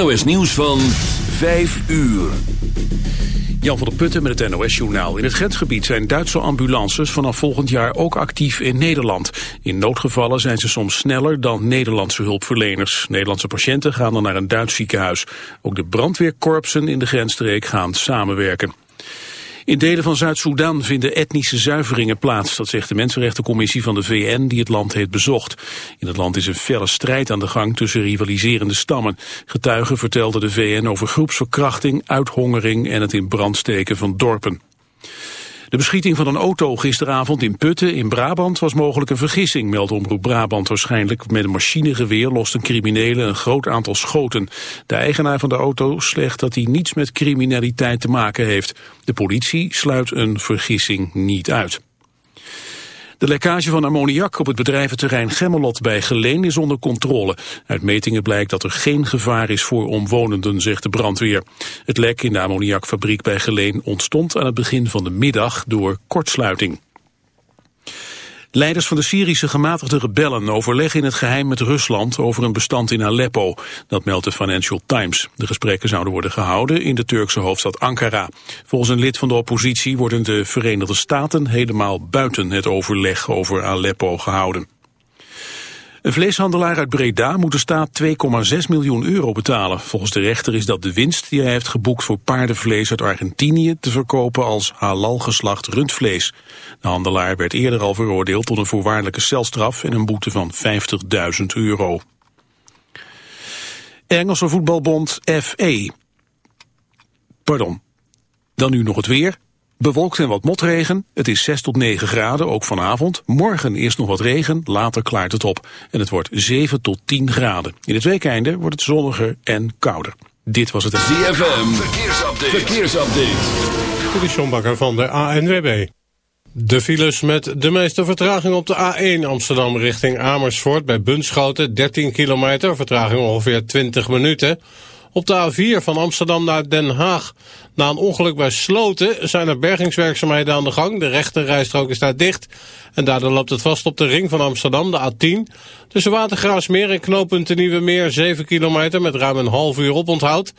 NOS Nieuws van 5 uur. Jan van der Putten met het NOS-journaal. In het grensgebied zijn Duitse ambulances vanaf volgend jaar ook actief in Nederland. In noodgevallen zijn ze soms sneller dan Nederlandse hulpverleners. Nederlandse patiënten gaan dan naar een Duits ziekenhuis. Ook de brandweerkorpsen in de grensstreek gaan samenwerken. In delen van Zuid-Soedan vinden etnische zuiveringen plaats. Dat zegt de Mensenrechtencommissie van de VN die het land heeft bezocht. In het land is een felle strijd aan de gang tussen rivaliserende stammen. Getuigen vertelden de VN over groepsverkrachting, uithongering en het in brand steken van dorpen. De beschieting van een auto gisteravond in Putten in Brabant was mogelijk een vergissing, meldt Omroep Brabant waarschijnlijk. Met een machinegeweer lost een criminele een groot aantal schoten. De eigenaar van de auto slecht dat hij niets met criminaliteit te maken heeft. De politie sluit een vergissing niet uit. De lekkage van ammoniak op het bedrijventerrein Gemmelot bij Geleen is onder controle. Uit metingen blijkt dat er geen gevaar is voor omwonenden, zegt de brandweer. Het lek in de ammoniakfabriek bij Geleen ontstond aan het begin van de middag door kortsluiting. Leiders van de Syrische gematigde rebellen overleggen in het geheim met Rusland over een bestand in Aleppo. Dat meldt de Financial Times. De gesprekken zouden worden gehouden in de Turkse hoofdstad Ankara. Volgens een lid van de oppositie worden de Verenigde Staten helemaal buiten het overleg over Aleppo gehouden. Een vleeshandelaar uit Breda moet de staat 2,6 miljoen euro betalen. Volgens de rechter is dat de winst die hij heeft geboekt voor paardenvlees uit Argentinië te verkopen als halal geslacht rundvlees. De handelaar werd eerder al veroordeeld tot een voorwaardelijke celstraf en een boete van 50.000 euro. Engelse voetbalbond FE. Pardon. Dan nu nog het weer. Bewolkt en wat motregen. Het is 6 tot 9 graden, ook vanavond. Morgen eerst nog wat regen, later klaart het op. En het wordt 7 tot 10 graden. In het weekeinde wordt het zonniger en kouder. Dit was het... ZFM, verkeersupdate. verkeersupdate. De Sjombakker van de ANWB. De files met de meeste vertraging op de A1 Amsterdam richting Amersfoort... bij Bunschoten, 13 kilometer, vertraging ongeveer 20 minuten... Op de A4 van Amsterdam naar Den Haag. Na een ongeluk bij Sloten zijn er bergingswerkzaamheden aan de gang. De rechterrijstrook is daar dicht. En daardoor loopt het vast op de ring van Amsterdam, de A10. Tussen Watergraafsmeer en knooppunt Nieuwe Meer 7 kilometer met ruim een half uur op onthoud.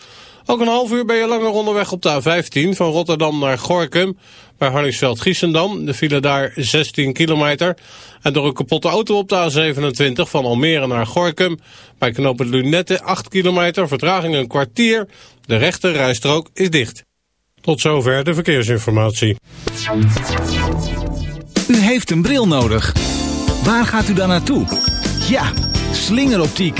Ook een half uur ben je langer onderweg op de A15 van Rotterdam naar Gorkum. Bij Harningsveld-Giessendam, de file daar 16 kilometer. En door een kapotte auto op de A27 van Almere naar Gorkum. Bij knooppunt Lunette 8 kilometer, vertraging een kwartier. De rechte rijstrook is dicht. Tot zover de verkeersinformatie. U heeft een bril nodig. Waar gaat u dan naartoe? Ja, slingeroptiek.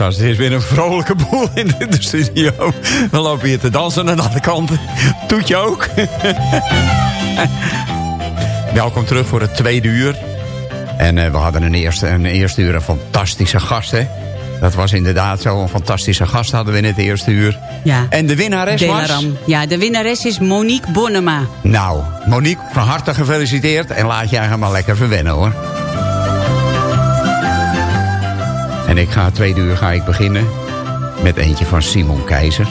Staat het is weer een vrolijke boel in de studio. We lopen hier te dansen aan alle kanten. Doet je ook? Welkom terug voor het tweede uur. En we hadden een eerste, een eerste uur een fantastische gast, hè? Dat was inderdaad zo. Een fantastische gast hadden we in het eerste uur. Ja. En de winnares was? Ja, de winnares is Monique Bonnema. Nou, Monique, van harte gefeliciteerd. En laat je eigenlijk maar lekker verwennen, hoor. En ik ga tweede uur ga ik beginnen met eentje van Simon Keizer.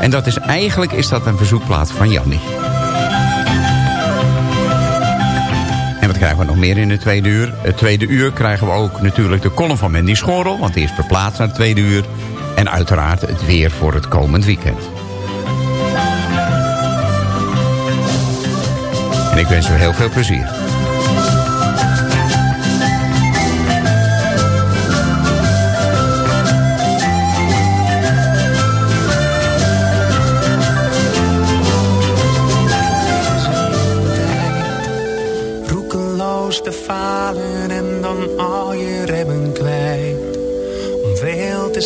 En dat is eigenlijk is dat een verzoekplaat van Jannie. En wat krijgen we nog meer in het tweede uur? Het tweede uur krijgen we ook natuurlijk de column van Mandy Schorel... want die is verplaatst naar het tweede uur. En uiteraard het weer voor het komend weekend. En ik wens u heel veel plezier.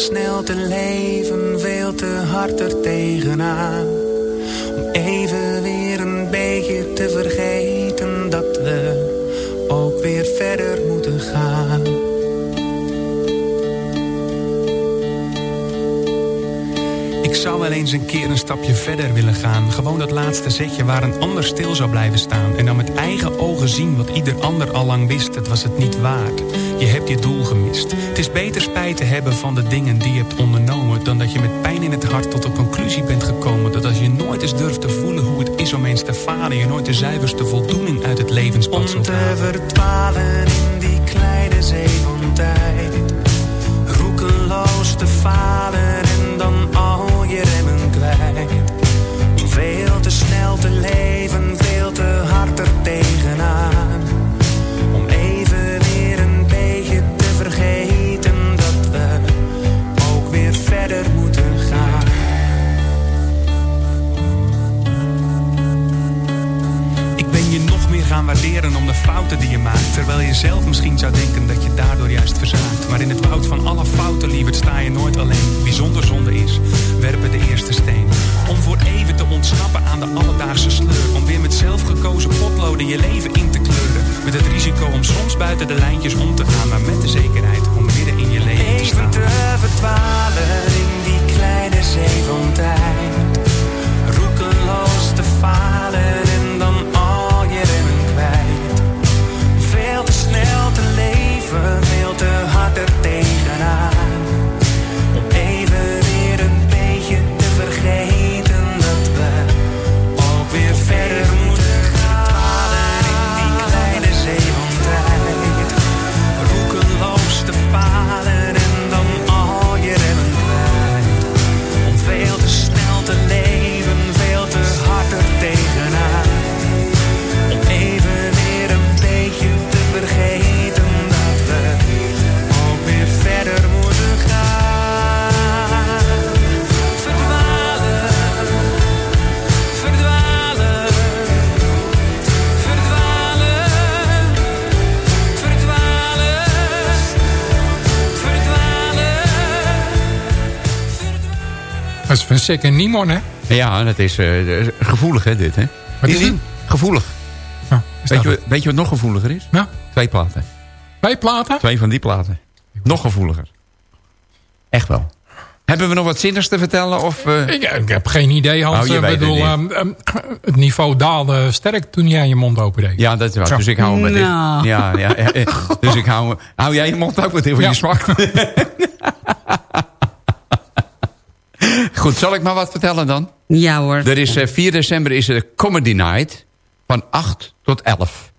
Snel te leven, veel te hard er tegenaan. Zou wel eens een keer een stapje verder willen gaan. Gewoon dat laatste zetje waar een ander stil zou blijven staan. En dan met eigen ogen zien wat ieder ander al lang wist. Het was het niet waard. Je hebt je doel gemist. Het is beter spijt te hebben van de dingen die je hebt ondernomen... dan dat je met pijn in het hart tot de conclusie bent gekomen... dat als je nooit eens durft te voelen hoe het is om eens te falen... je nooit de zuiverste voldoening uit het levenspad zult halen. Om te verdwalen in die kleine zee van tijd. Roekeloos te falen leven, veel te hard er tegenaan. Fouten die je maakt. Terwijl je zelf misschien zou denken dat je daardoor juist verzaakt. Maar in het woud van alle fouten, lieverd, sta je nooit alleen. Wie zonder zonde is, werpen de eerste steen. Om voor even te ontsnappen aan de alledaagse sleur. Om weer met zelfgekozen potloden je leven in te kleuren. Met het risico om soms buiten de lijntjes om te gaan. Maar met de zekerheid en Nimon, hè? Ja, dat is eh, gevoelig, hè, dit, hè? Wat is het? Gevoelig. Ja, is Weet je, wat- weet je wat nog gevoeliger is? Ja. Twee platen. Twee platen? Twee van die platen. Nog gevoeliger. Echt wel. Hebben we nog wat zinnigs te vertellen? Of, eh, Ik, ik heb geen idee, Hans. Oh, je Ik het bedoel, niet. ehm, ehm, het niveau daalde sterk toen jij je mond opendeed. Ja, dat is waar. Zo. Dus ik hou hem met dit. Nou. Ja, ja, ja, ja. Dus ik hou. Hou jij je mond ook met heel Ja. je smak? Goed, zal ik maar wat vertellen dan? Ja hoor. Er is eh, 4 december is er Comedy Night van 8 tot 11.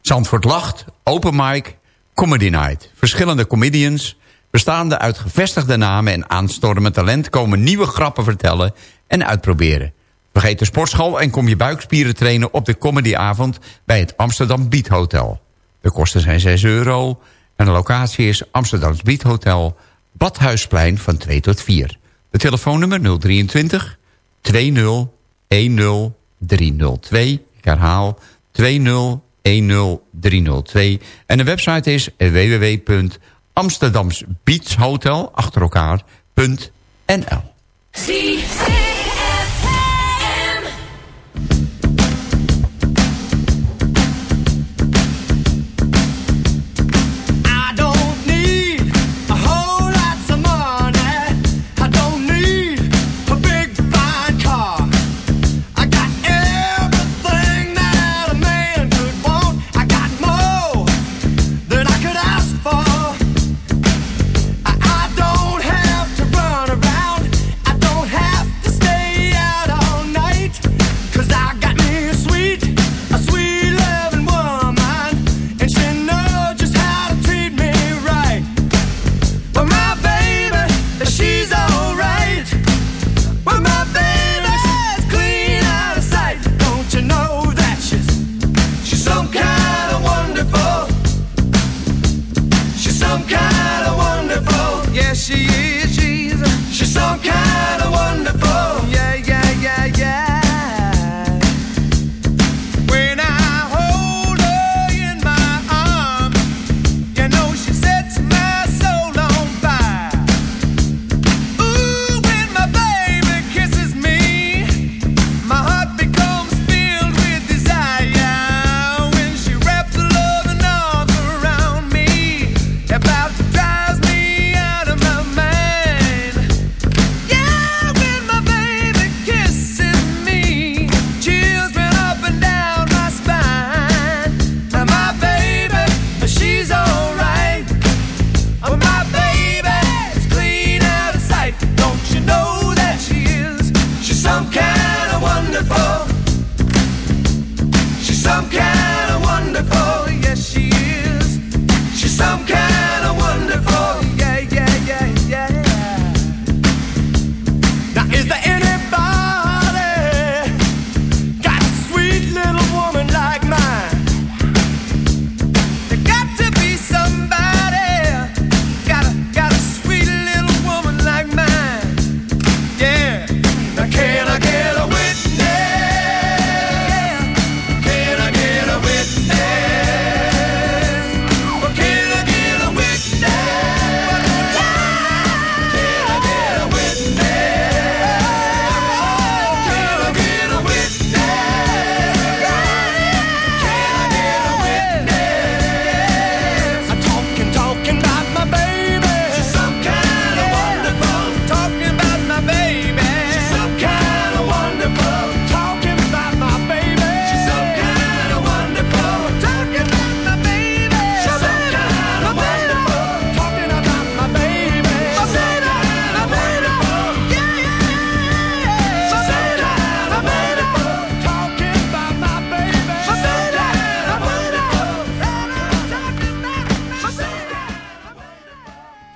Zandvoort lacht, open mic, Comedy Night. Verschillende comedians, bestaande uit gevestigde namen en aanstormend talent... komen nieuwe grappen vertellen en uitproberen. Vergeet de sportschool en kom je buikspieren trainen op de comedyavond... bij het Amsterdam Beat Hotel. De kosten zijn 6 euro en de locatie is Amsterdams Beat Hotel... Badhuisplein van 2 tot 4. De telefoonnummer 023 20 10 302. Ik herhaal 20 10 302. En de website is www.amsterdamsbeachhotel achter.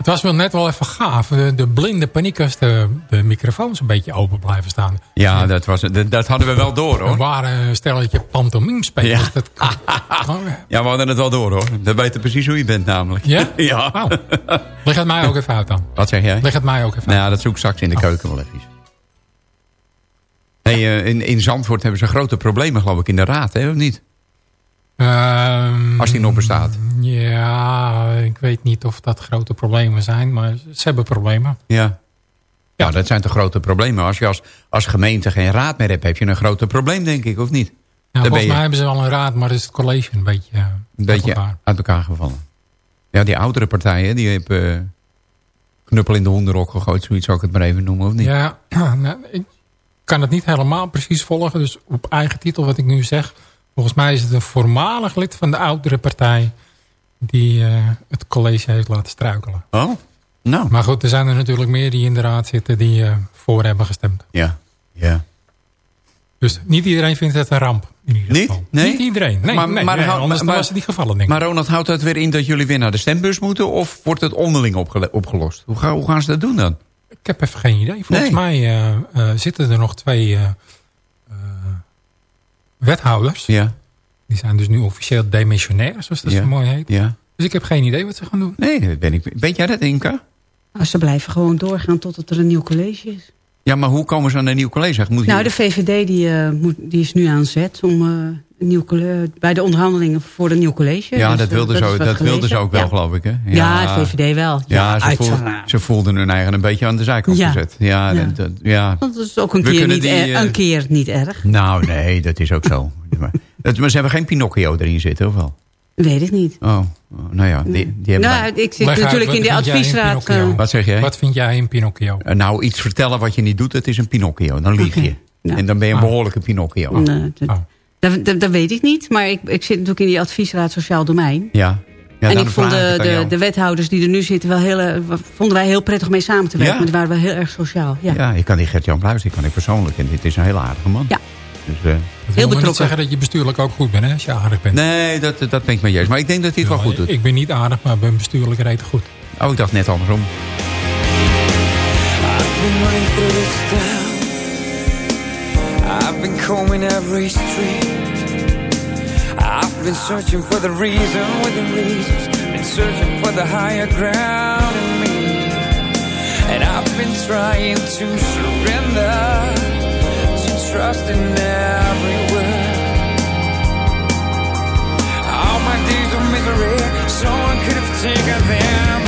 Was wel net wel even gaaf. De, de blinde paniek als de, de microfoons een beetje open blijven staan. Ja, dat, was, dat, dat hadden we wel door hoor. Er waren stelletje pantomimespelers. Ja. Dat, Ja, we hadden het wel door hoor. We weten precies hoe je bent namelijk. Ja? ja. Oh. Leg het mij ook even uit dan. Wat zeg jij? Leg het mij ook even Nou ja, dat zoek ik straks in de Oh. keuken wel even. Hey, eh, in, in Zandvoort hebben ze grote problemen geloof ik in de raad, hè, of niet? Ehm, Als die nog bestaat. Ja, ik weet niet of dat grote problemen zijn, maar ze hebben problemen. Ja. Ja, dat zijn toch grote problemen. Als je als, als gemeente geen raad meer hebt, heb je een groter probleem, denk ik, of niet? Ben volgens je mij hebben ze wel een raad, maar is het college een beetje, eh, een beetje uit elkaar. uit elkaar gevallen. Ja, die oudere partijen, die hebben eh, knuppel in de hondenrok gegooid. Zoiets zou ik het maar even noemen, of niet? Ja, nou, ik kan het niet helemaal precies volgen. Dus op eigen titel wat ik nu zeg. Volgens mij is het een voormalig lid van de oudere partij... die eh, het college heeft laten struikelen. Oh, nou. Maar goed, er zijn er natuurlijk meer die in de raad zitten... die eh, voor hebben gestemd. Ja, ja. Dus niet iedereen vindt het een ramp. In ieder Niet? geval. Nee? Niet iedereen. Nee, Maar- nee, maar nee, anders maar- was het niet gevallen, denk ik. Maar Ronald, houdt dat weer in dat jullie weer naar de stembus moeten? Of wordt het onderling opgelost? Hoe, ga- hoe gaan ze dat doen dan? Ik heb even geen idee. Volgens Nee. mij eh, zitten er nog twee wethouders. Ja, Die zijn dus nu officieel demissionair, zoals dat Ja. zo mooi heet. ja. Dus ik heb geen idee wat ze gaan doen. Nee, dat ben ik. Weet jij dat, Inka? Nou, ze blijven gewoon doorgaan totdat er een nieuw college is. Ja, maar hoe komen ze aan een nieuw college? Moet Nou, de VVD die, eh, moet, die is nu aan zet om eh, nieuw bij de onderhandelingen voor een nieuw college. ja, Dus, dat eh, wilden is ze, dat wilden gelezen. ze ook wel, Ja. geloof ik. Hè? Ja, de VVD wel. Ja, ze, voelden, uiteraard. ze voelden hun eigen een beetje aan de zijkant Ja. gezet. Ja, Ja. Dat, dat- ja. Dat is ook een keer, niet, die, er- een keer niet erg. Nou, nee, dat is ook zo. maar, dat, maar ze hebben geen Pinocchio erin zitten, of wel? Weet ik niet. Oh, nou ja, die, die hebben... Nou, ik zit Leg natuurlijk wat in de in adviesraad. Eh, Wat zeg jij? Wat vind jij in Pinocchio? Eh, Nou, iets vertellen wat je niet doet, dat is een Pinocchio. Dan lieg je. Ja. En dan ben je een Ah. behoorlijke Pinocchio. nee, dat, Oh. dat, dat- dat weet ik niet. Maar ik, ik zit natuurlijk in die adviesraad Sociaal Domein. Ja. ja en ik vond de, de, wethouders die er nu zitten wel heel, vonden wij heel prettig mee samen te werken. Ja? Want die waren wel heel erg sociaal. Ja. Ja, ik kan die Gert-Jan Bluis, die kan ik persoonlijk. En dit is een hele aardige man. Ja. Dus, Dat wil nog niet betrokken. zeggen dat je bestuurlijk ook goed bent, hè, als je aardig bent. nee, dat, dat ben ik met je eens. Maar ik denk dat hij het wel Ja, goed doet. Ik ben niet aardig, maar ben bestuurlijk reden goed. Oh, ik dacht net andersom. I've been combing every street. I've been searching for the reason within reasons. Been searching for the higher ground in me. And I've been trying to surrender. Trust in every word. All my days of misery, someone could have taken them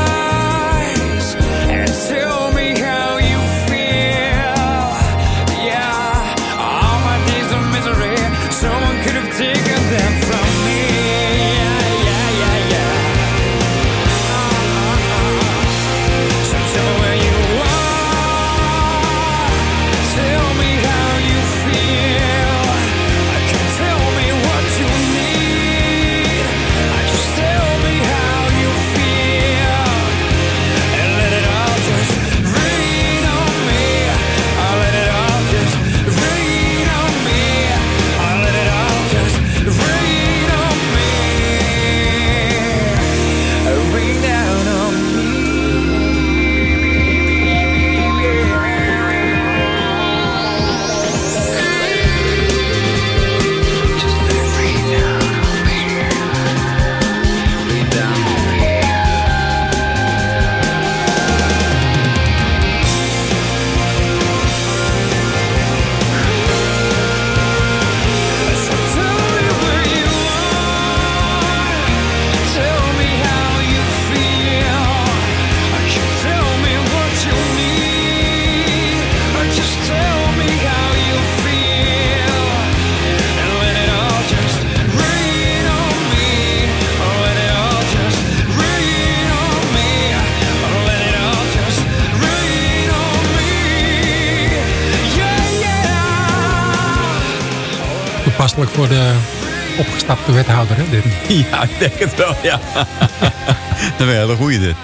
Ja, ik denk het wel, ja. dat is een hele goeie dit.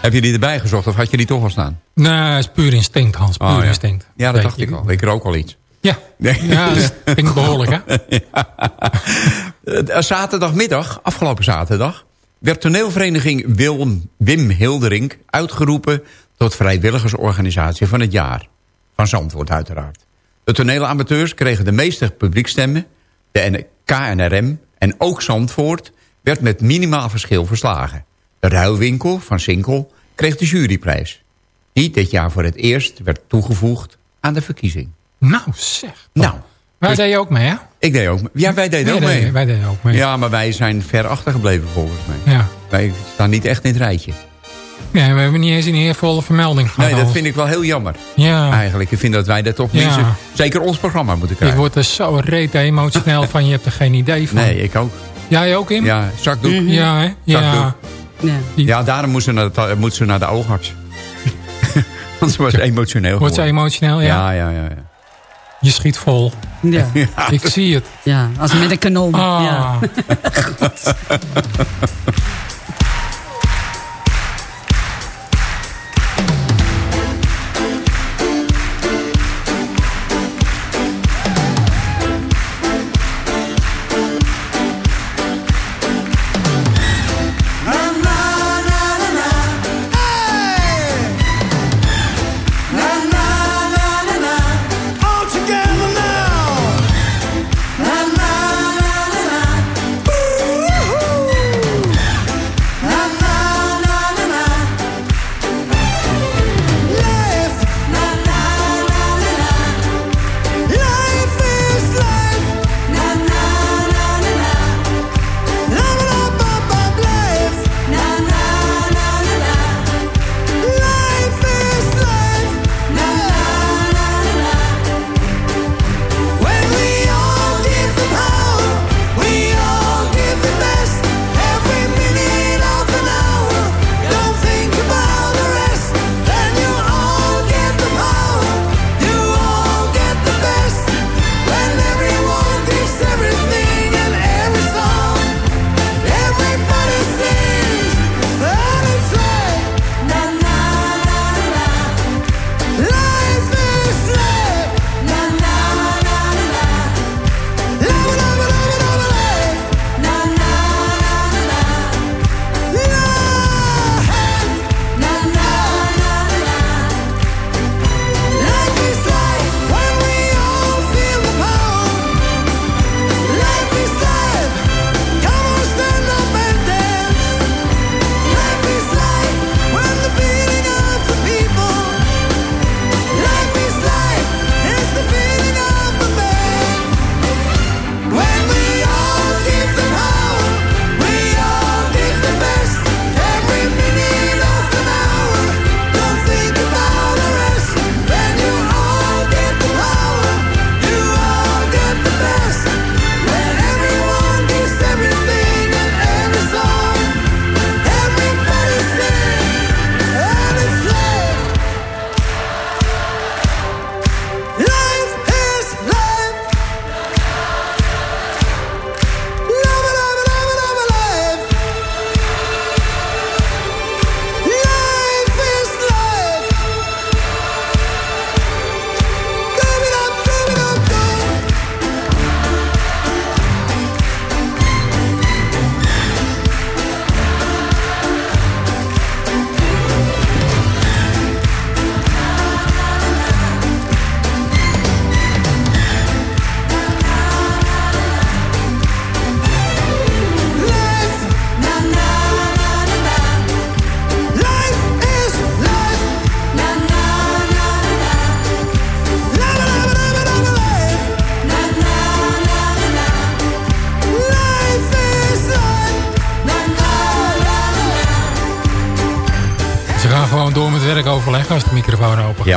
Heb je die erbij gezocht of had je die toch al staan? Nee, het is puur instinct, Hans. Puur Oh, ja. instinct. Ja, dat Weet dacht je. ik al. Ik rook al iets. Ja, ja dat klinkt behoorlijk, hè? Eh, Zaterdagmiddag, afgelopen zaterdag... werd toneelvereniging Wim, Wim Hildering uitgeroepen... tot vrijwilligersorganisatie van het jaar. Van Zandvoort uiteraard. De toneelamateurs kregen de meeste publiekstemmen. De KNRM en ook Zandvoort werd met minimaal verschil verslagen. De ruilwinkel van Sinkel kreeg de juryprijs. Die dit jaar voor het eerst werd toegevoegd aan de verkiezing. Nou, zeg. Nou, Wij dus- deden ook mee, hè? ik deed ook mee. Ja, wij deden Wij ook mee. Wij deden ook mee. Ja, maar wij zijn ver achtergebleven volgens mij. Ja. Wij staan niet echt in het rijtje. Nee, we hebben niet eens een eervolle vermelding gehad. Nee, dat vind ik wel heel jammer. Ja. Eigenlijk, ik vind dat wij dat toch Ja. Zeker ons programma moeten Ik krijgen. word er zo reet emotioneel van, je hebt er geen idee van. Nee, ik ook. Jij ook, Im? Ja, zakdoek. Ja, hè? Ja. Zakdoek. Ja. Ja, daarom moet ze naar de, moet ze naar de oogarts. Want ze was emotioneel Wordt ze emotioneel, ja? Ja, ja, ja. ja. Je schiet vol. Ja. Ik zie het. ja, als met een kanon. Ah. Ja.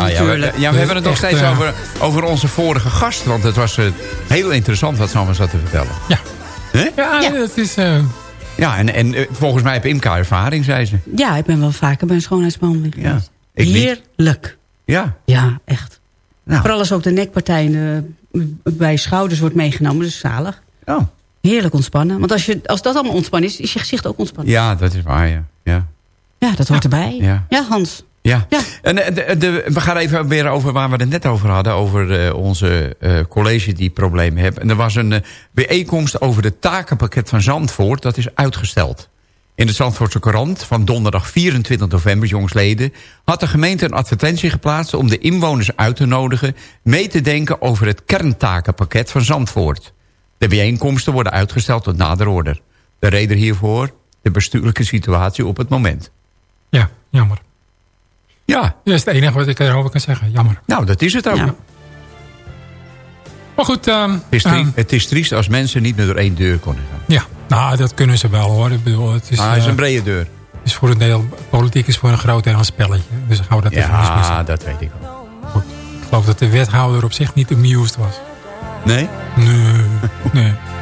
we, ja, we hebben het nog Echt, steeds eh, over, over onze vorige gast. Want het was eh, heel interessant wat ze allemaal zat te vertellen. Ja. Hè? Ja, Ja. dat is... eh, Ja, en, en volgens mij heb Imka ervaring, zei ze. Ja, ik ben wel vaker bij een schoonheidsbehandeling Ja. Heerlijk. Ja, Ja, echt. nou, Vooral als ook de nekpartij eh, bij schouders wordt meegenomen. Dus zalig. Oh. Heerlijk ontspannen. Want als, je, als dat allemaal ontspannen is, is je gezicht ook ontspannen. Ja, dat is waar, ja. Ja, ja dat hoort erbij. Ja. ja, Hans. Ja. ja. En eh, de, de, we gaan even weer over waar we het net over hadden. Over uh, onze uh, college die problemen hebben. En er was een bijeenkomst over het takenpakket van Zandvoort. Dat is uitgesteld. In de Zandvoortse krant van donderdag 24 november, jongsleden... had de gemeente een advertentie geplaatst om de inwoners uit te nodigen... mee te denken over het kerntakenpakket van Zandvoort. De bijeenkomsten worden uitgesteld tot nader order. De reden hiervoor, de bestuurlijke situatie op het moment. Ja, jammer. Ja. Dat is het enige wat ik erover kan zeggen. Jammer. Nou, dat is het ook. Ja. Maar goed. Um, het, is triest, um, het is triest als mensen niet meer door één deur kunnen gaan. Ja, nou, dat kunnen ze wel hoor. Ik bedoel, het is, ah, het is een brede deur. Is voor een deel, politiek is voor een groot deel een spelletje. Dus gaan we dat ja, even mismissen. Ja, dat weet ik wel. Goed. Ik geloof dat de wethouder op zich niet amused was. Nee? Nee, nee.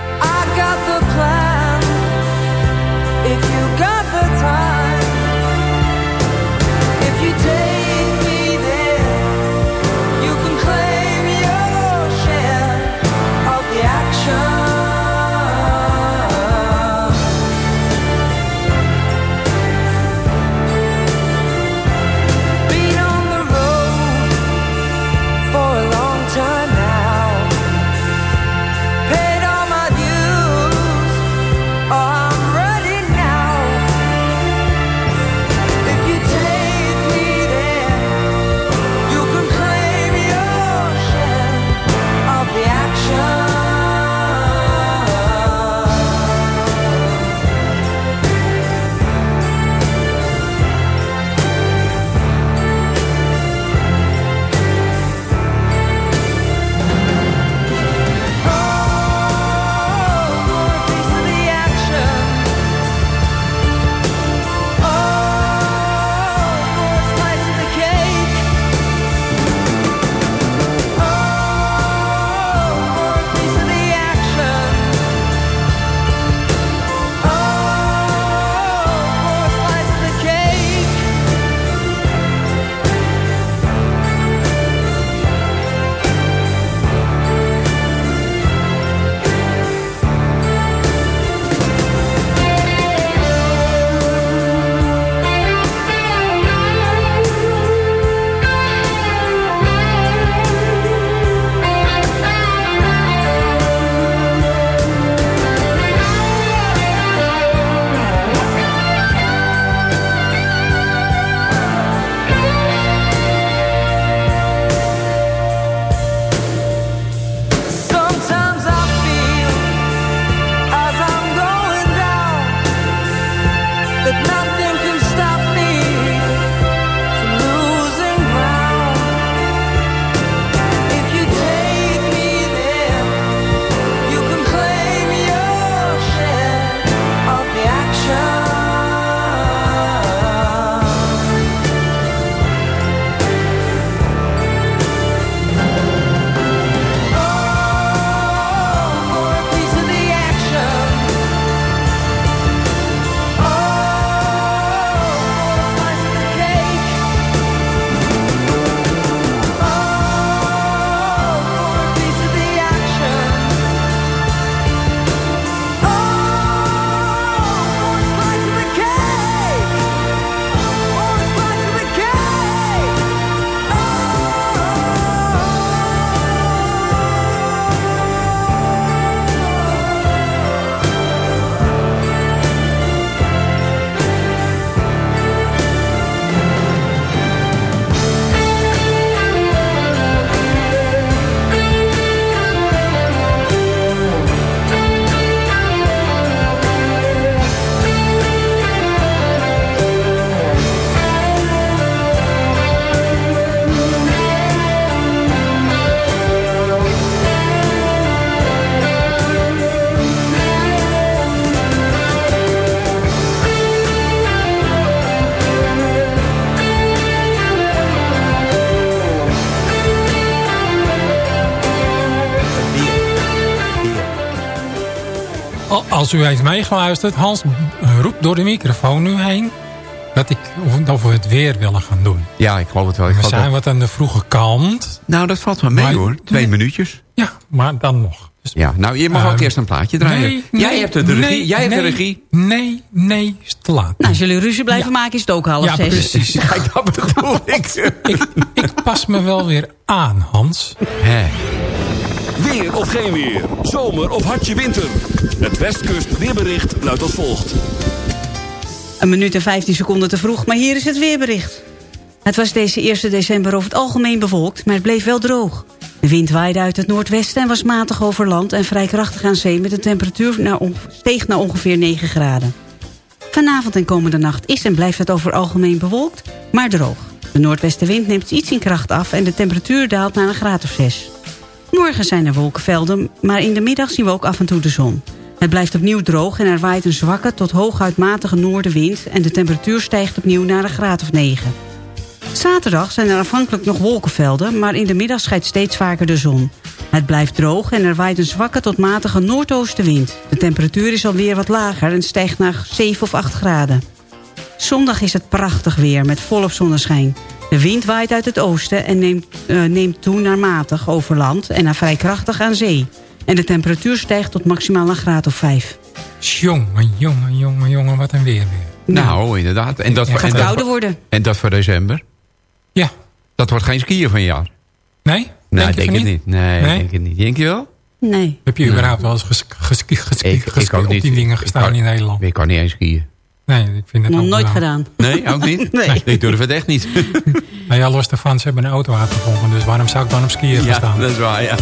Als u heeft meegeluisterd, Hans roept door de microfoon nu heen... dat, ik, of, we het weer willen gaan doen. Ja, ik geloof het wel. Ik We zijn wat aan de vroege kant. Nou, dat valt wel mee Maar- hoor. Twee nee. minuutjes. Ja, maar dan nog. Dus- Ja, nou, je mag ook Ehm, eerst een plaatje draaien. Nee, Jij nee, hebt de regie. nee, Jij hebt nee, de regie. Nee, nee, is te laat. Nou, als jullie ruzie blijven maken is het ook half ja, zes. precies. Kijk, dat bedoel ik. ik, ik pas me wel weer aan, Hans. Hè. Weer of geen weer. Zomer of hartje winter. Het Westkust weerbericht luidt als volgt. Een minuut en 15 seconden te vroeg, maar hier is het weerbericht. Het was deze 1 december over het algemeen bewolkt, maar het bleef wel droog. De wind waaide uit het noordwesten en was matig over land... en vrij krachtig aan zee met een temperatuur naar steeg naar ongeveer 9 graden. Vanavond en komende nacht is en blijft het over algemeen bewolkt, maar droog. De noordwestenwind neemt iets in kracht af en de temperatuur daalt naar een graad of 6. Morgen zijn er wolkenvelden, maar in de middag zien we ook af en toe de zon. Het blijft opnieuw droog en er waait een zwakke tot hooguit matige noordenwind... en de temperatuur stijgt opnieuw naar een graad of 9. Zaterdag zijn er afhankelijk nog wolkenvelden... maar in de middag schijnt steeds vaker de zon. Het blijft droog en er waait een zwakke tot matige noordoostenwind. De temperatuur is alweer wat lager en stijgt naar 7 of 8 graden. Zondag is het prachtig weer met volop zonneschijn. De wind waait uit het oosten en neemt, eh, neemt toe naar matig over land... en naar vrij krachtig aan zee. En de temperatuur stijgt tot maximaal een graad of 5. Jongen, jongen, jongen, jongen, wat een weer weer. Nou, inderdaad. En dat, Het gaat en, kouder worden. en dat voor december? Ja. Dat wordt geen skiën van jaar. Nee? Nee, denk van het niet. Nee, Nee? denk het niet. Denk je wel? Nee. Heb je überhaupt wel eens ges, geski, geski, Ik- geski- ik ook op niet. die dingen Ik gestaan kan- in Nederland? Ik kan niet eens skiën. Nee, ik vind het Nog ook nooit gedaan. Nee, ook niet? Nee. Ik durf het echt niet. Nou ja, los daarvan, ze hebben een auto uitgevonden. Dus waarom zou ik dan op skiën gaan ja, staan? dat is waar, ja.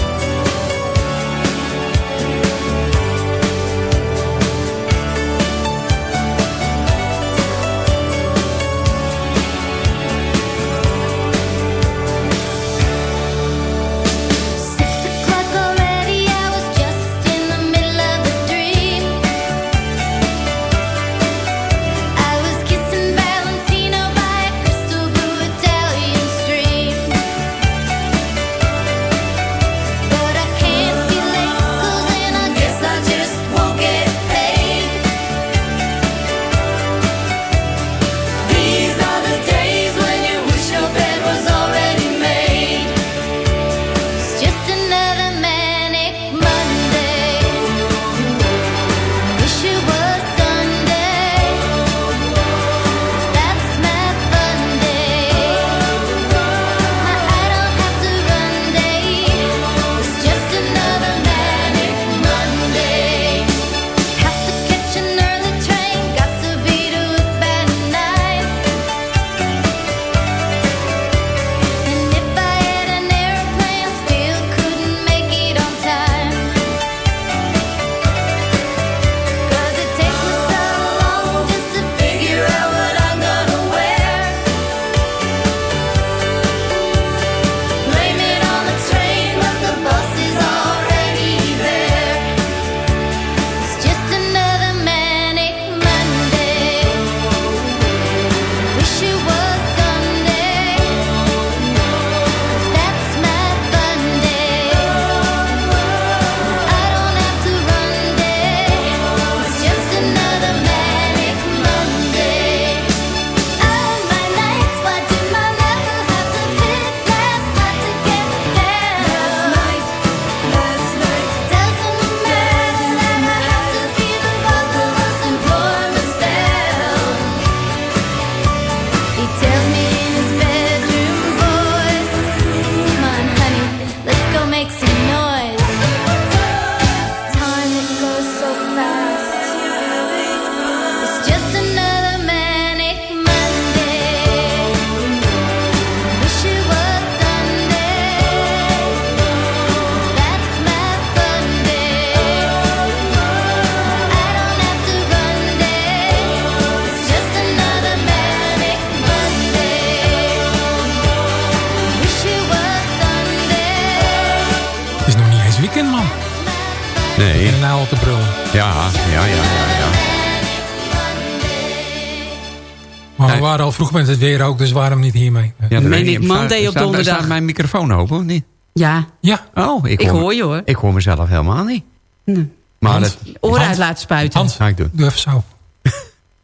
Vroeg met het weer ook, dus waarom niet hiermee? ja dat ik. Monday op donderdag. Staat mijn microfoon open of niet? Ja, Ja, Oh, ik, ik hoor, hoor je hoor. Ik hoor mezelf helemaal niet. Nee. Maar dat Oren Hans- uit laten spuiten. Hans, ga ik doen. doe even zo.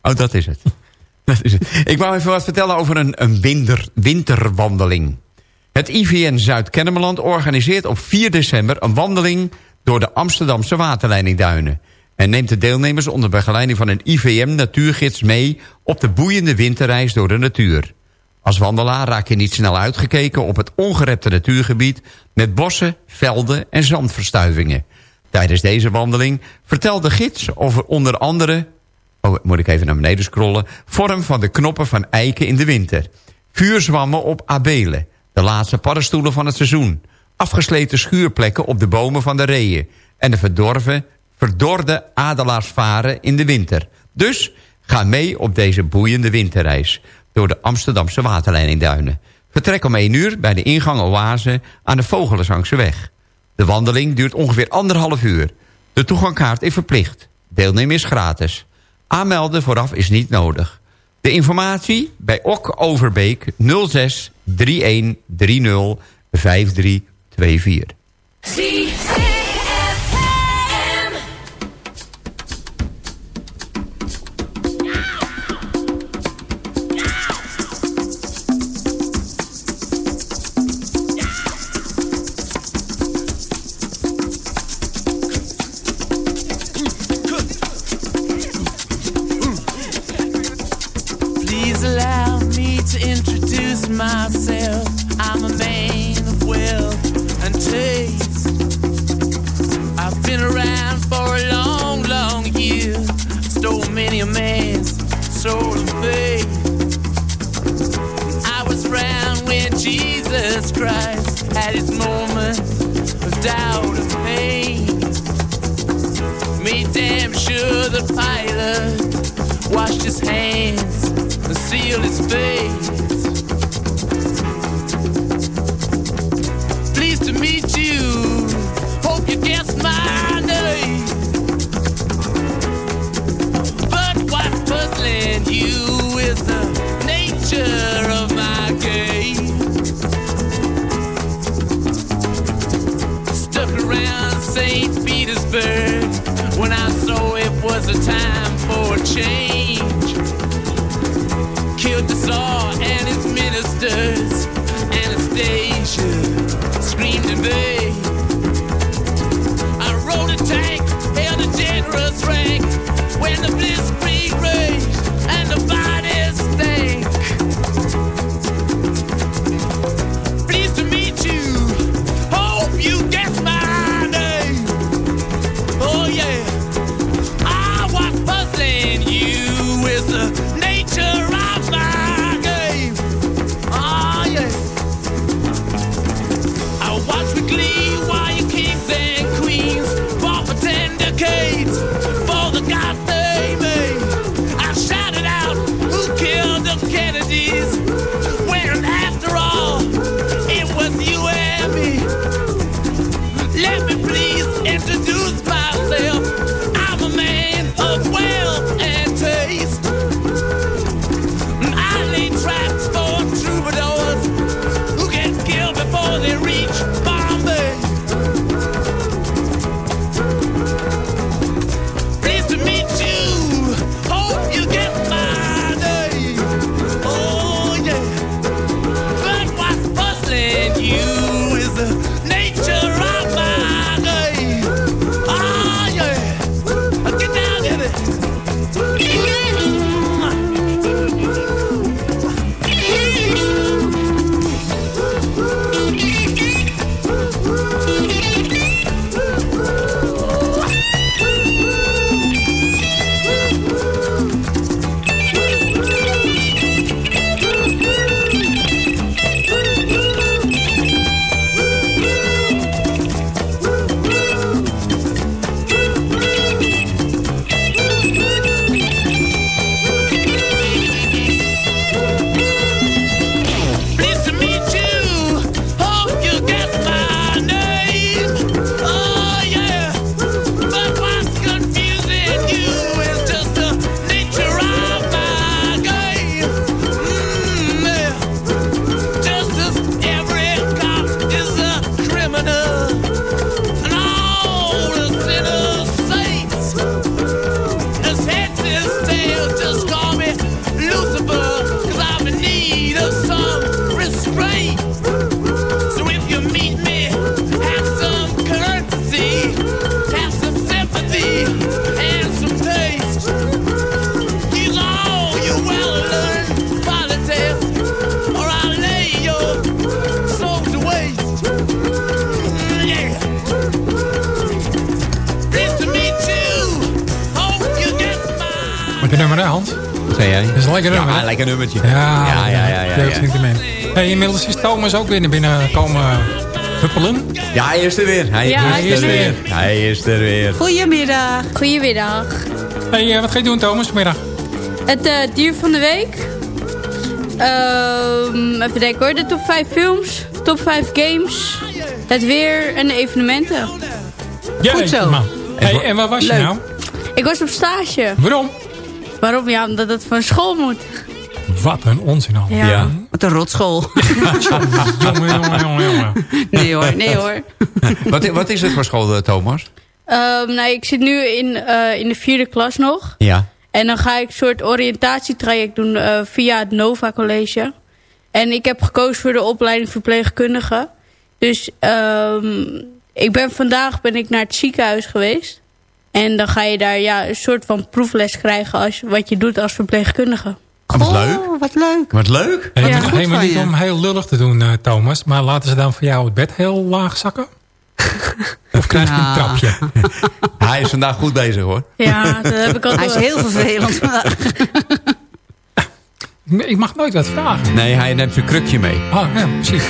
Oh, dat is het. dat is het. Ik wou even wat vertellen over een, een winter, winterwandeling. Het IVN Zuid-Kennemerland organiseert op 4 december een wandeling door de Amsterdamse waterleidingduinen. En neemt de deelnemers onder begeleiding van een IVM natuurgids mee op de boeiende winterreis door de natuur. Als wandelaar raak je niet snel uitgekeken op het ongerepte natuurgebied... met bossen, velden en zandverstuivingen. Tijdens deze wandeling vertelt de gids over onder andere... Oh, moet ik even naar beneden scrollen... vorm van de knoppen van eiken in de winter. Vuurzwammen op abelen, de laatste paddenstoelen van het seizoen... afgesleten schuurplekken op de bomen van de reeën... en de verdorven, verdorde adelaarsvaren in de winter. Dus ga mee op deze boeiende winterreis door de Amsterdamse waterleidingduinen. Vertrek om 1 uur bij de ingang Oase aan de Vogelenzangse weg. De wandeling duurt ongeveer anderhalf uur. De toegangkaart is verplicht. Deelnemen is gratis. Aanmelden vooraf is niet nodig. De informatie bij Ok Overbeek 06 3130 5324. Is Thomas ook weer naar binnen komen huppelen. Ja, hij is er weer. Hij, Ja, is, er weer. Hij is er weer. Goedemiddag. Goedemiddag. Hey, eh, wat ga je doen, Thomas, vanmiddag? Het eh, dier van de week. Ehm, even denken hoor. De top 5 films, top 5 games, het weer en de evenementen. Ja, Goed zo. man. Hey, en waar was je nou? Ik was op stage. Waarom? Waarom? Ja, omdat het van school moet. Wat een onzin al. Ja. Wat een rotschool. jongen, jongen, jongen, jongen. Nee hoor, nee hoor. wat, wat is het voor school, eh, Thomas? Ehm, nou, ik zit nu in, eh, in de vierde klas nog. Ja. En dan ga ik een soort oriëntatietraject doen eh, via het Nova College. En ik heb gekozen voor de opleiding verpleegkundige. Dus ehm, ik ben vandaag ben ik naar het ziekenhuis geweest. En dan ga je daar ja, een soort van proefles krijgen als, wat je doet als verpleegkundige. Ah, wat leuk. Oh, wat leuk. Wat leuk. Ja, van niet je. om heel lullig te doen, eh, Thomas. Maar laten ze dan voor jou het bed heel laag zakken? of krijg je een trapje? Hij is vandaag goed bezig, hoor. Ja, dat heb ik al Hij is heel vervelend vandaag. Ik- Ik mag nooit wat vragen. Nee, hij neemt zijn krukje mee. Ah, ja, precies.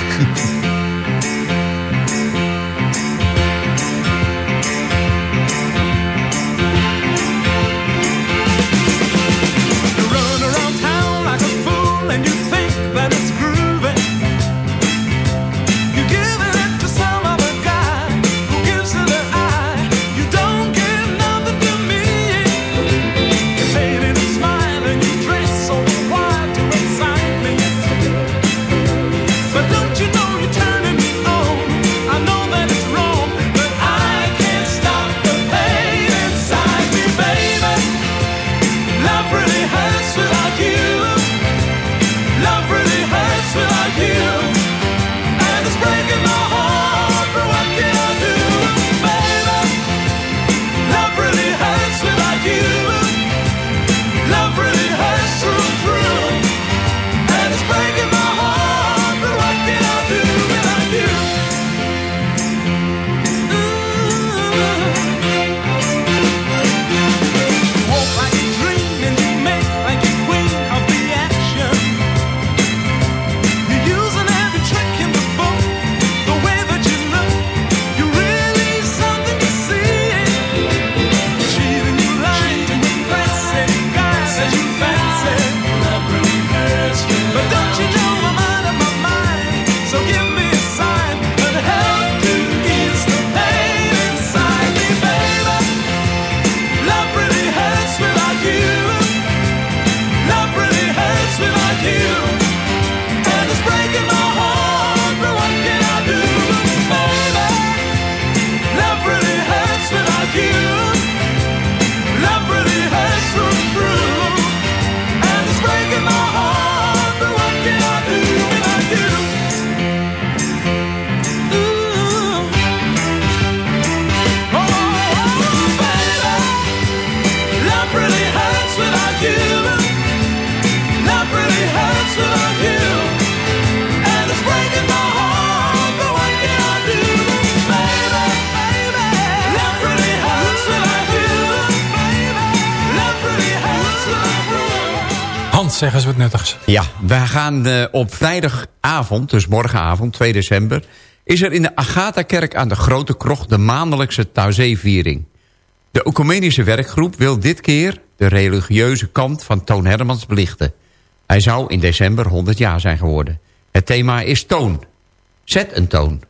35. Ja, wij gaan eh, op vrijdagavond, dus morgenavond, 2 december... is er in de Agatha-kerk aan de Grote Krocht de maandelijkse Tauzee-viering. De Ecumenische Werkgroep wil dit keer de religieuze kant van Toon Hermans belichten. Hij zou in december 100 jaar zijn geworden. Het thema is toon. Zet een toon.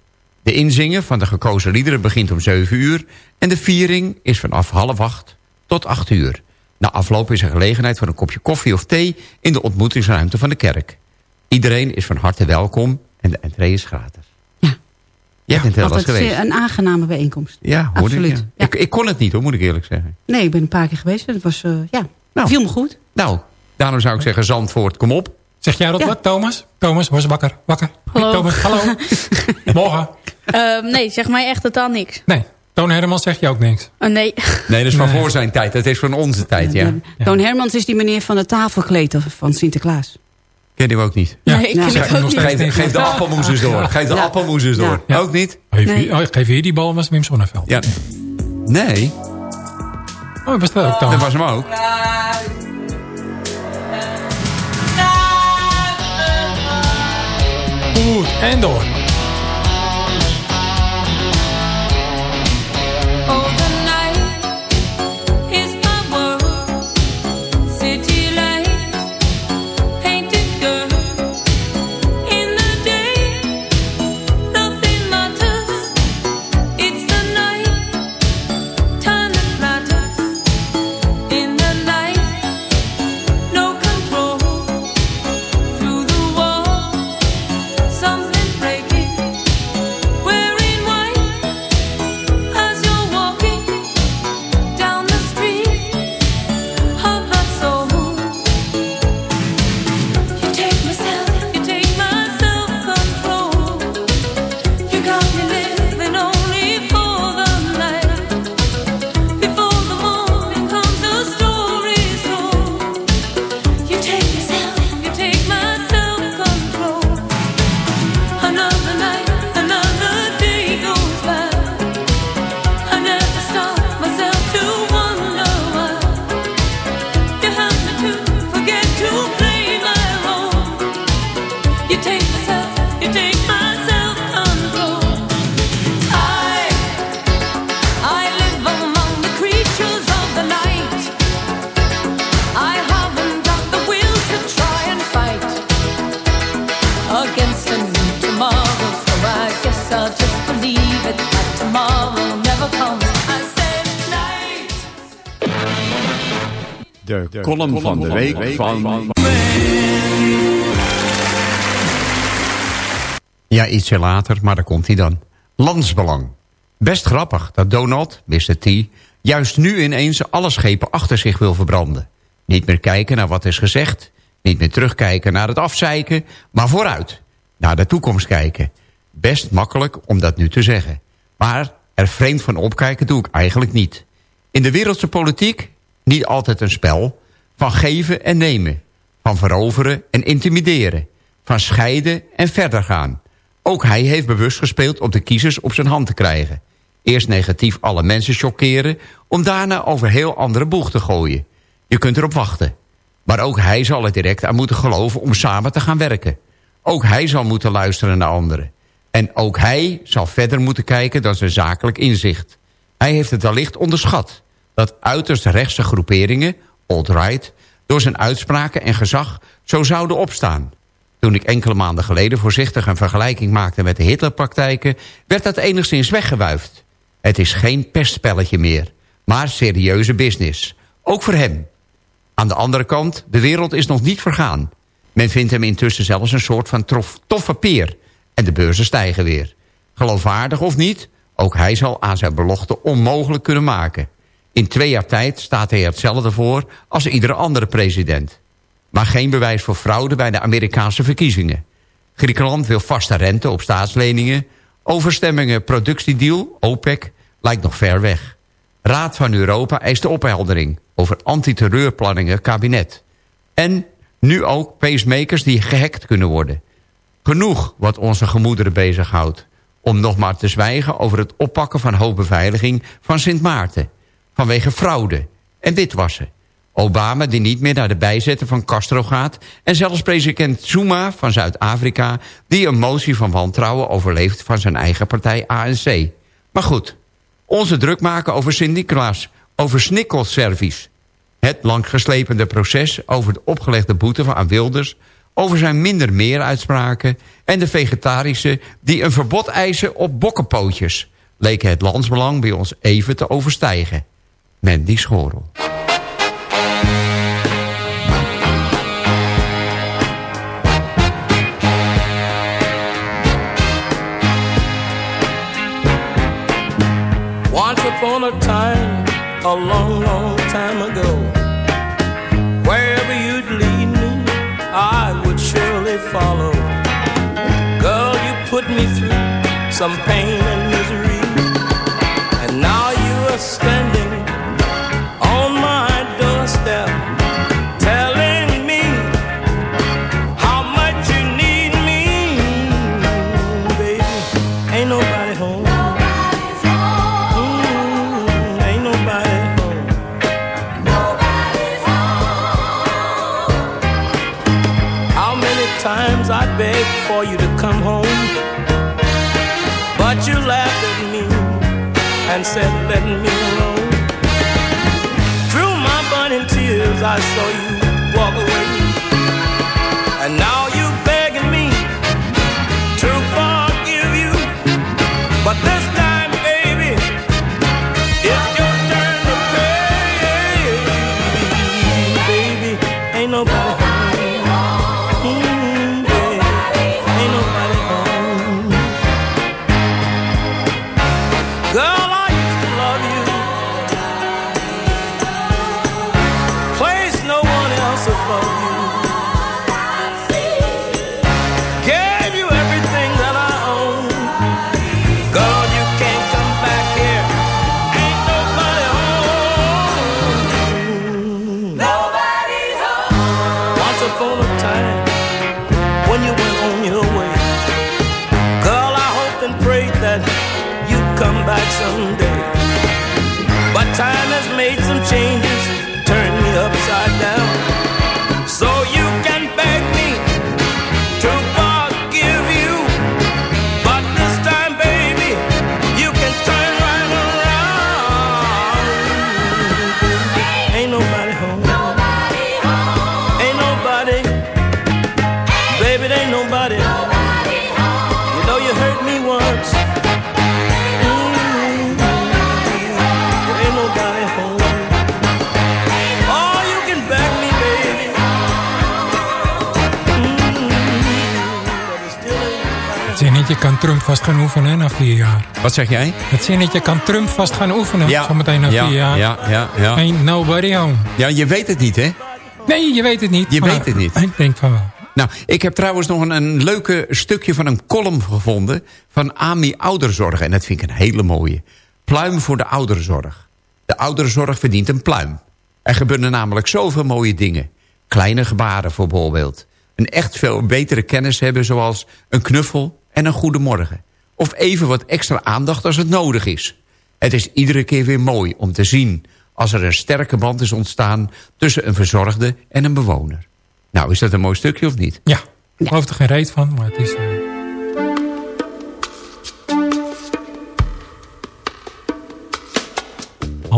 De inzingen van de gekozen liederen begint om 7 uur... en de viering is vanaf half 8 tot 8 uur... Na afloop is er gelegenheid voor een kopje koffie of thee... in de ontmoetingsruimte van de kerk. Iedereen is van harte welkom en de entree is gratis. Ja. Jij bent wel eens Altijd geweest. zeer een aangename bijeenkomst. Ja, hoorde Absoluut. ik, ja. Ik, ik kon het niet hoor, moet ik eerlijk zeggen. Nee, ik ben een paar keer geweest. en Het was, eh, ja, Nou. viel me goed. Nou, daarom zou ik zeggen, Zandvoort, kom op. Zeg jij dat Ja. wat, Thomas? Thomas, was wakker, wakker. Hallo. Hey, Thomas, hallo. Morgen. Ehm, nee, zeg mij echt totaal niks. Nee, Toon Hermans zegt je ook niks? Oh, nee. Nee, dat is van voor zijn tijd. Dat is van onze tijd, ja. ja. Toon Hermans is die meneer van de tafelkleed van Sinterklaas. Ken die ook niet? Nee, ik ken hem ook niet. Geef, de appelmoesjes door. Geef de appelmoesjes door. Ook niet? Oh, geef, nee. geef hier die bal, was Wim Sonneveld. Ja. Nee. Oh, was dat ook dan? Dat was hem ook. Goed, en door. Column van de week van... Ja, ietsje later, maar daar komt hij dan. Landsbelang. Best grappig dat Donald, Mr. T... juist nu ineens alle schepen achter zich wil verbranden. Niet meer kijken naar wat is gezegd. Niet meer terugkijken naar het afzeiken. Maar vooruit. Naar de toekomst kijken. Best makkelijk om dat nu te zeggen. Maar er vreemd van opkijken doe ik eigenlijk niet. In de wereldse politiek niet altijd een spel... van geven en nemen. Van veroveren en intimideren. Van scheiden en verder gaan. Ook hij heeft bewust gespeeld om de kiezers op zijn hand te krijgen. Eerst negatief alle mensen chockeren... om daarna over heel andere boeg te gooien. Je kunt erop wachten. Maar ook hij zal er direct aan moeten geloven om samen te gaan werken. Ook hij zal moeten luisteren naar anderen. En ook hij zal verder moeten kijken dan zijn zakelijk inzicht. Hij heeft het wellicht onderschat... dat uiterst rechtse groeperingen, alt-right... door zijn uitspraken en gezag zo zouden opstaan... Toen ik enkele maanden geleden voorzichtig een vergelijking maakte met de Hitlerpraktijken... werd dat enigszins weggewuifd. Het is geen pestspelletje meer, maar serieuze business. Ook voor hem. Aan de andere kant, de wereld is nog niet vergaan. Men vindt hem intussen zelfs een soort van trof, toffe peer. En de beurzen stijgen weer. Geloofwaardig of niet, ook hij zal aan zijn belofte onmogelijk kunnen maken. In twee jaar tijd staat hij hetzelfde voor als iedere andere president maar geen bewijs voor fraude bij de Amerikaanse verkiezingen. Griekenland wil vaste rente op staatsleningen. Overstemmingen productiedeal, OPEC, lijkt nog ver weg. Raad van Europa eist de opheldering over antiterreurplanningen kabinet. En nu ook pacemakers die gehackt kunnen worden. Genoeg wat onze gemoederen bezighoudt. Om nog maar te zwijgen over het oppakken van hoofdbeveiliging van Sint Maarten. Vanwege fraude en witwassen. Obama die niet meer naar de bijzetten van Castro gaat... en zelfs president Zuma van Zuid-Afrika... die een motie van wantrouwen overleeft van zijn eigen partij ANC. Maar goed, onze druk maken over Sint-Nicolaas... over snikkelservice. Het langgeslepende proces over de opgelegde boete van aan Wilders... over zijn minder meer uitspraken... en de vegetarische die een verbod eisen op bokkenpootjes... leken het landsbelang bij ons even te overstijgen. Mandy Schorel. Once upon a time, a long, long time ago, wherever you'd lead me, I would surely follow. Girl, you put me through some pain For you to come home. But you laughed at me and said, let me alone. Through my burning tears, I saw you walk away. And now you're begging me to forgive you. But this time, baby, it's your turn to pay. Baby, ain't nobody zinnetje kan Trump vast gaan oefenen na vier jaar. Wat zeg jij? Het zinnetje kan Trump vast gaan oefenen. Ja. Zometeen na Ja, vier jaar. ja, ja, ja. Ain't nobody home. Ja, je weet het niet, hè? Nee, je weet het niet. Je weet het niet. Ik denk van wel. Nou, ik heb trouwens nog een, een leuke stukje van een column gevonden... van AMI Ouderzorg. En dat vind ik een hele mooie. Pluim voor de ouderenzorg. De ouderenzorg verdient een pluim. Er gebeuren namelijk zoveel mooie dingen. Kleine gebaren bijvoorbeeld. Een echt veel betere kennis hebben zoals een knuffel en een goedemorgen. Of even wat extra aandacht als het nodig is. Het is iedere keer weer mooi om te zien... als er een sterke band is ontstaan tussen een verzorgde en een bewoner. Nou, is dat een mooi stukje of niet? Ja, ik geloof er geen reet van, maar het is... eh,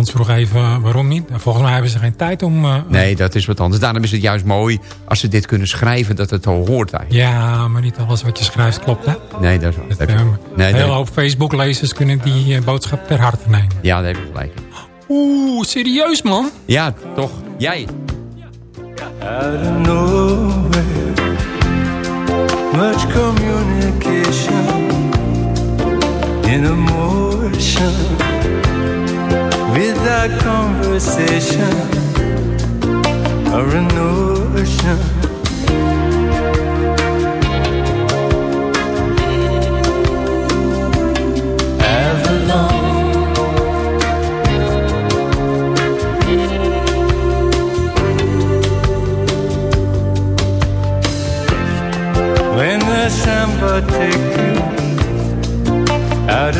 Hans vroeg even waarom niet. Volgens mij hebben ze geen tijd om... eh, Nee, dat is wat anders. Daarom is het juist mooi als ze dit kunnen schrijven... dat het al hoort eigenlijk. Ja, maar niet alles wat je schrijft klopt, hè? Nee, dat is wel. dat Eh, nee, een dat- hele hoop Facebook-lezers kunnen die eh, boodschap ter harte nemen. Ja, daar heb je gelijk. Oeh, serieus, man? Ja, toch. Jij. Out of nowhere, much communication in without conversation or a notion. Avalon. When the samba take you out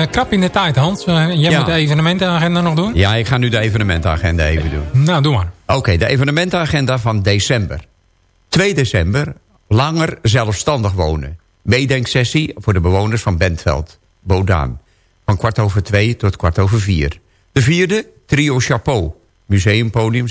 beetje krap in de tijd, Hans. Eh, jij Ja. moet de evenementenagenda nog doen. Ja, ik ga nu de evenementenagenda even doen. Nou, doe maar. Oké, de evenementenagenda van december. 2 december, langer zelfstandig wonen. Meedenksessie voor de bewoners van Bentveld, Bodaan. Van kwart over twee tot kwart over vier. De vierde, Trio Chapeau. Museumpodium,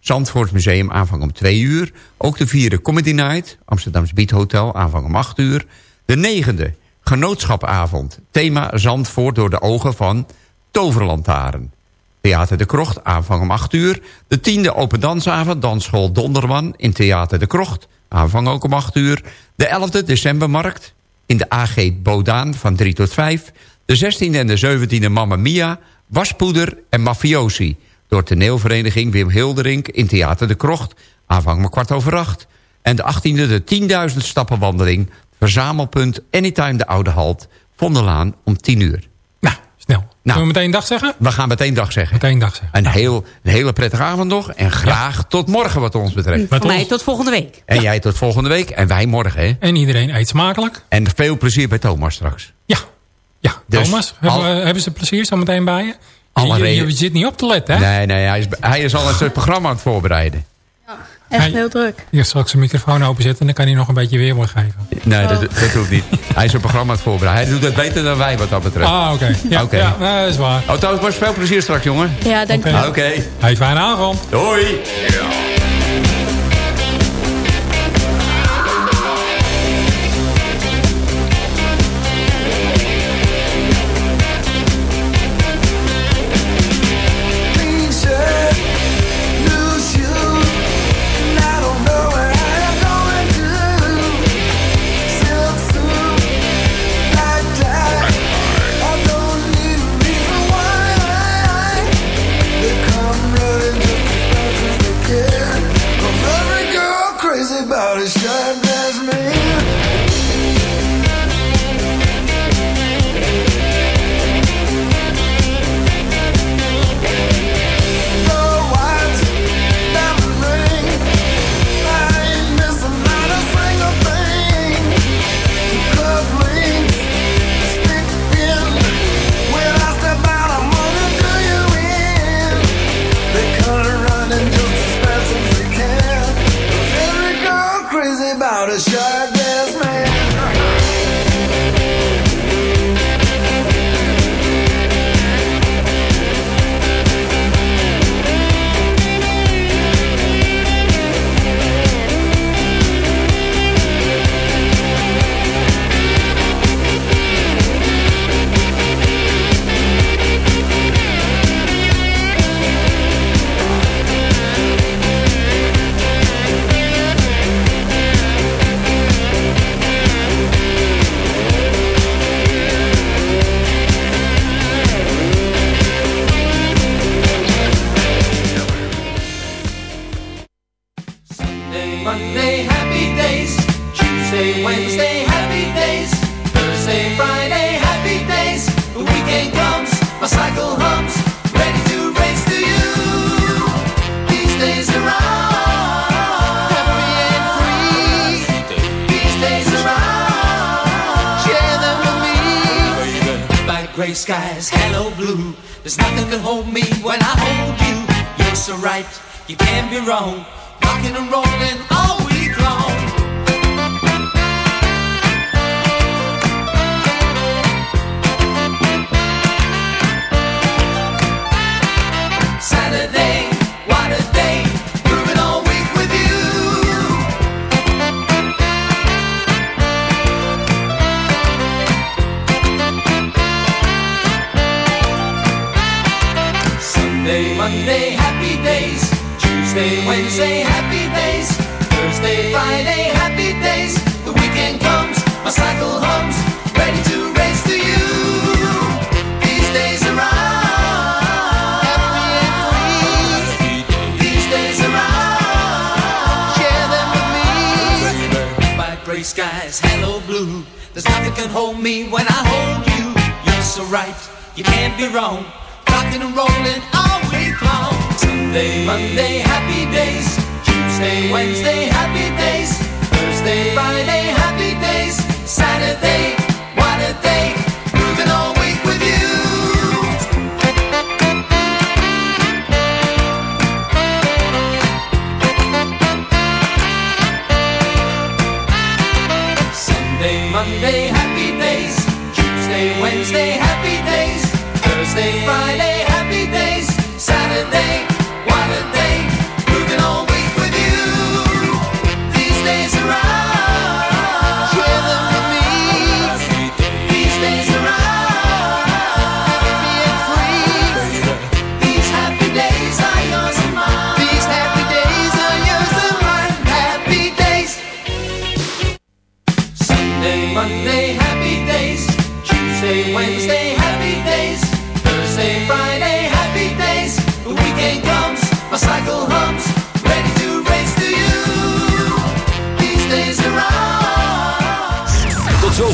Zandvoort Museum, aanvang om twee uur. Ook de vierde, Comedy Night, Amsterdams Beat Hotel, aanvang om acht uur. De negende, Genootschapavond. Thema Zandvoort door de ogen van Toverlantaren. Theater de Krocht, aanvang om 8 uur. De tiende open dansavond, dansschool Donderman in Theater de Krocht. Aanvang ook om 8 uur. De 11e decembermarkt in de AG Bodaan van 3 tot 5. De 16e en de 17e Mamma Mia, Waspoeder en Mafiosi. Door toneelvereniging Wim Hilderink in Theater de Krocht. Aanvang om kwart over 8. En de 18e de 10.000 stappenwandeling. Verzamelpunt Anytime de Oude Halt. Vondelaan om 10 uur. Snel. Zullen we meteen dag zeggen? We gaan meteen dag zeggen. Meteen dag zeggen. Een, heel, een hele prettige avond nog. En graag tot morgen wat ons betreft. Voor mij tot volgende week. En jij tot volgende week. En wij morgen. Hè? En iedereen eet smakelijk. En veel plezier bij Thomas straks. Ja. Ja, Dus Thomas, al- hebben, hebben ze plezier zo meteen bij je? Alle je, je zit niet op te letten, hè? Nee, nee, hij is, hij is al een soort programma aan het voorbereiden. Echt Hij- heel druk. Je ik zijn microfoon openzetten en dan kan hij nog een beetje weerwoord geven. Nee, dat, dat hoeft niet. Hij is een programma aan het voorbereiden. Hij doet het beter dan wij wat dat betreft. Ah, oké. Ja, Oké. ja, nee, dat is waar. Oh, Thomas, veel plezier straks, jongen. Ja, dank Oké. je. Oké. Hey, fijne avond. Doei. Sunday, Monday, happy days. Tuesday, Wednesday, happy days. Thursday, Friday, happy days. The weekend comes, my cycle hums, ready to race to you. These days are. These days are. Share them with me. By gray skies, hello blue. There's nothing can hold me when I hold you. You're so right, you can't be wrong rocking and rolling all week long. Sunday, Monday, happy days. Tuesday, Wednesday, happy days. Thursday, Friday, happy days. Saturday, what a day. Moving all week with you. Sunday, Monday, happy days. Tuesday, Wednesday, happy days. Thursday, Friday.